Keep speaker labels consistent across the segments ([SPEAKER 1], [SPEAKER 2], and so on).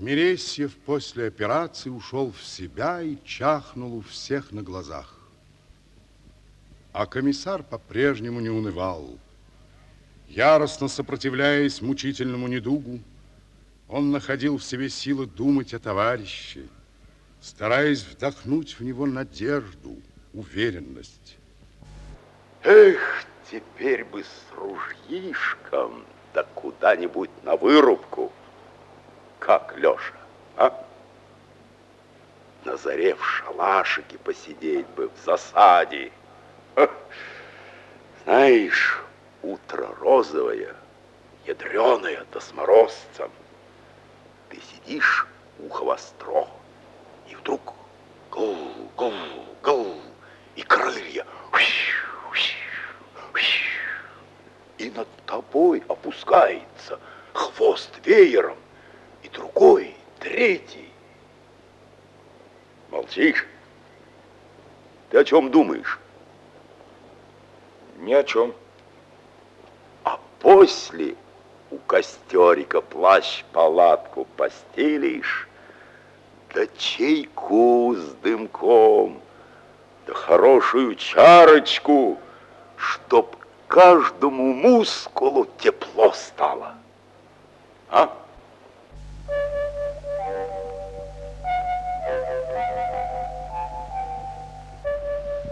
[SPEAKER 1] Мересьев после операции ушел в себя и чахнул у всех на глазах. А комиссар по-прежнему не унывал. Яростно сопротивляясь мучительному недугу, он находил в себе силы думать о товарище, стараясь вдохнуть в него надежду, уверенность.
[SPEAKER 2] Эх, теперь бы с ружьишком, да куда-нибудь на вырубку. Как, Леша, а? На заре в шалашике посидеть бы, в засаде. Знаешь, утро розовое, ядреное, да с морозцем. Ты сидишь, ухо востро, и вдруг гул, гул, гул, и крылья. И над тобой опускается хвост веером, и другой, третий. Молчишь? Ты о чем думаешь?
[SPEAKER 3] Ни о чем.
[SPEAKER 2] А после у костерика плащ-палатку постелишь, да чайку с дымком, да хорошую чарочку, чтоб каждому мускулу тепло стало. А?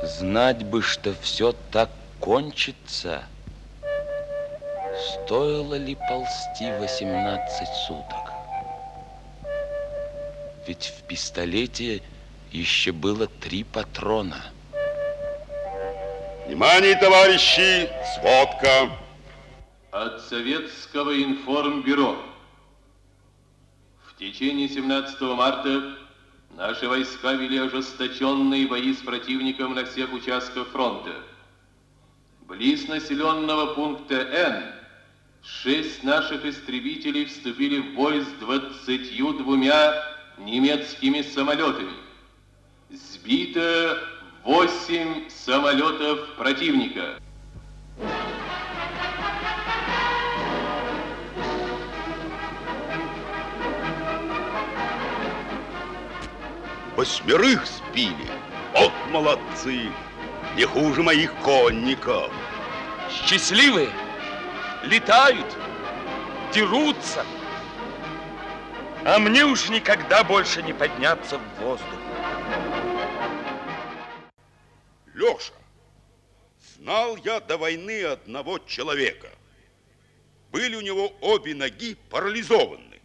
[SPEAKER 4] Знать бы, что все так кончится, стоило ли ползти 18 суток? Ведь в пистолете еще было три патрона.
[SPEAKER 2] Внимание, товарищи, сводка.
[SPEAKER 5] От Советского информбюро. В течение 17 марта Наши войска вели ожесточенные бои с противником на всех участках фронта. Близ населенного пункта Н шесть наших истребителей вступили в бой с двадцатью двумя немецкими самолетами. Сбито восемь самолетов противника.
[SPEAKER 2] Восьмерых сбили. Вот молодцы. Не хуже моих конников.
[SPEAKER 4] Счастливые, летают, дерутся. А мне уж никогда больше не подняться в воздух.
[SPEAKER 2] Леша, знал я до войны одного человека. Были у него обе ноги парализованы.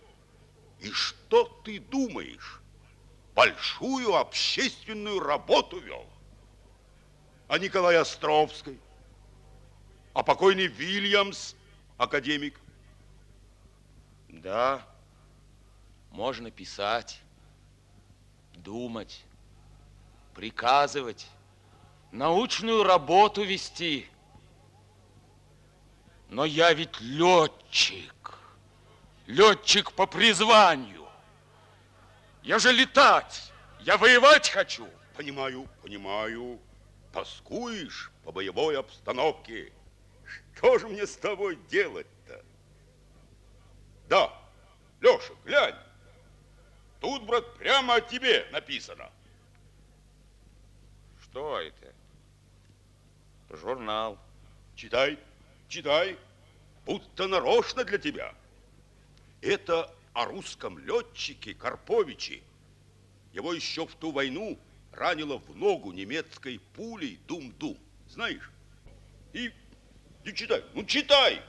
[SPEAKER 2] И что ты думаешь? Большую общественную работу вел. А Николай Островский, а покойный Вильямс, академик.
[SPEAKER 4] Да, можно писать, думать, приказывать, научную работу вести. Но я ведь летчик, летчик по призванию. Я же летать, я воевать хочу.
[SPEAKER 2] Понимаю, понимаю. Тоскуешь по боевой обстановке. Что же мне с тобой делать-то? Да, Леша, глянь. Тут, брат, прямо о тебе написано.
[SPEAKER 4] Что это? Журнал.
[SPEAKER 2] Читай, читай. Будто нарочно для тебя. Это о русском летчике Карповиче. Его еще в ту войну ранило в ногу немецкой пулей дум-дум. Знаешь? И, и читай, ну читай!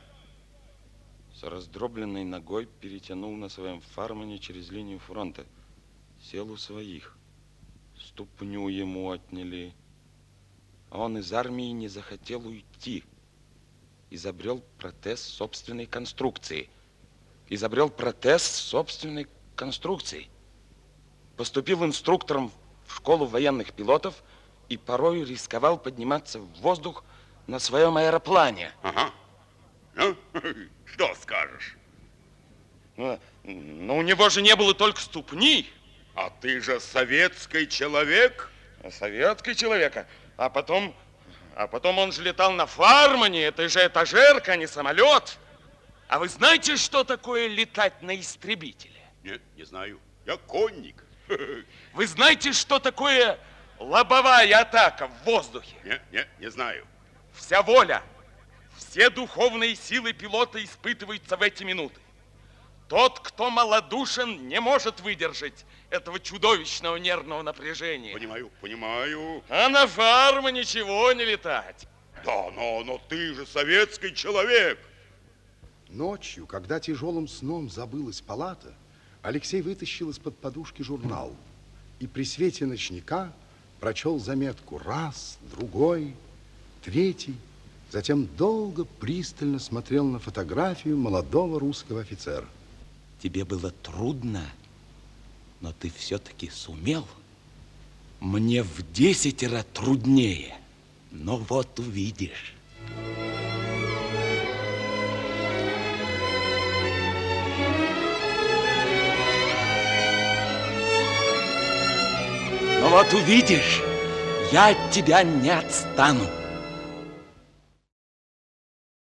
[SPEAKER 4] С раздробленной ногой перетянул на своем фармане через линию фронта. Сел у своих. Ступню ему отняли. А он из армии не захотел уйти. Изобрел протез собственной конструкции – изобрел протез собственной конструкции. Поступил инструктором в школу военных пилотов и порой рисковал подниматься в воздух на своем аэроплане.
[SPEAKER 2] Ага. Ну, что скажешь?
[SPEAKER 4] Но, но у него же не было только ступни.
[SPEAKER 2] А ты же советский человек?
[SPEAKER 4] Советский человек. А потом, а потом он же летал на фармане. Это же этажерка, а не самолет. А вы знаете, что такое летать на истребителе?
[SPEAKER 2] Нет, не знаю. Я конник.
[SPEAKER 4] Вы знаете, что такое лобовая атака в воздухе?
[SPEAKER 2] Нет, нет, не знаю.
[SPEAKER 4] Вся воля, все духовные силы пилота испытываются в эти минуты. Тот, кто малодушен, не может выдержать этого чудовищного нервного напряжения.
[SPEAKER 2] Понимаю, понимаю.
[SPEAKER 4] А на фарму ничего не летать.
[SPEAKER 2] Да, но, но ты же советский человек.
[SPEAKER 6] Ночью, когда тяжелым сном забылась палата, Алексей вытащил из-под подушки журнал и при свете ночника прочел заметку раз, другой, третий, затем долго пристально смотрел на фотографию молодого русского офицера.
[SPEAKER 7] Тебе было трудно, но ты все-таки сумел. Мне в десятеро труднее, но вот увидишь. Вот увидишь, я от тебя не отстану.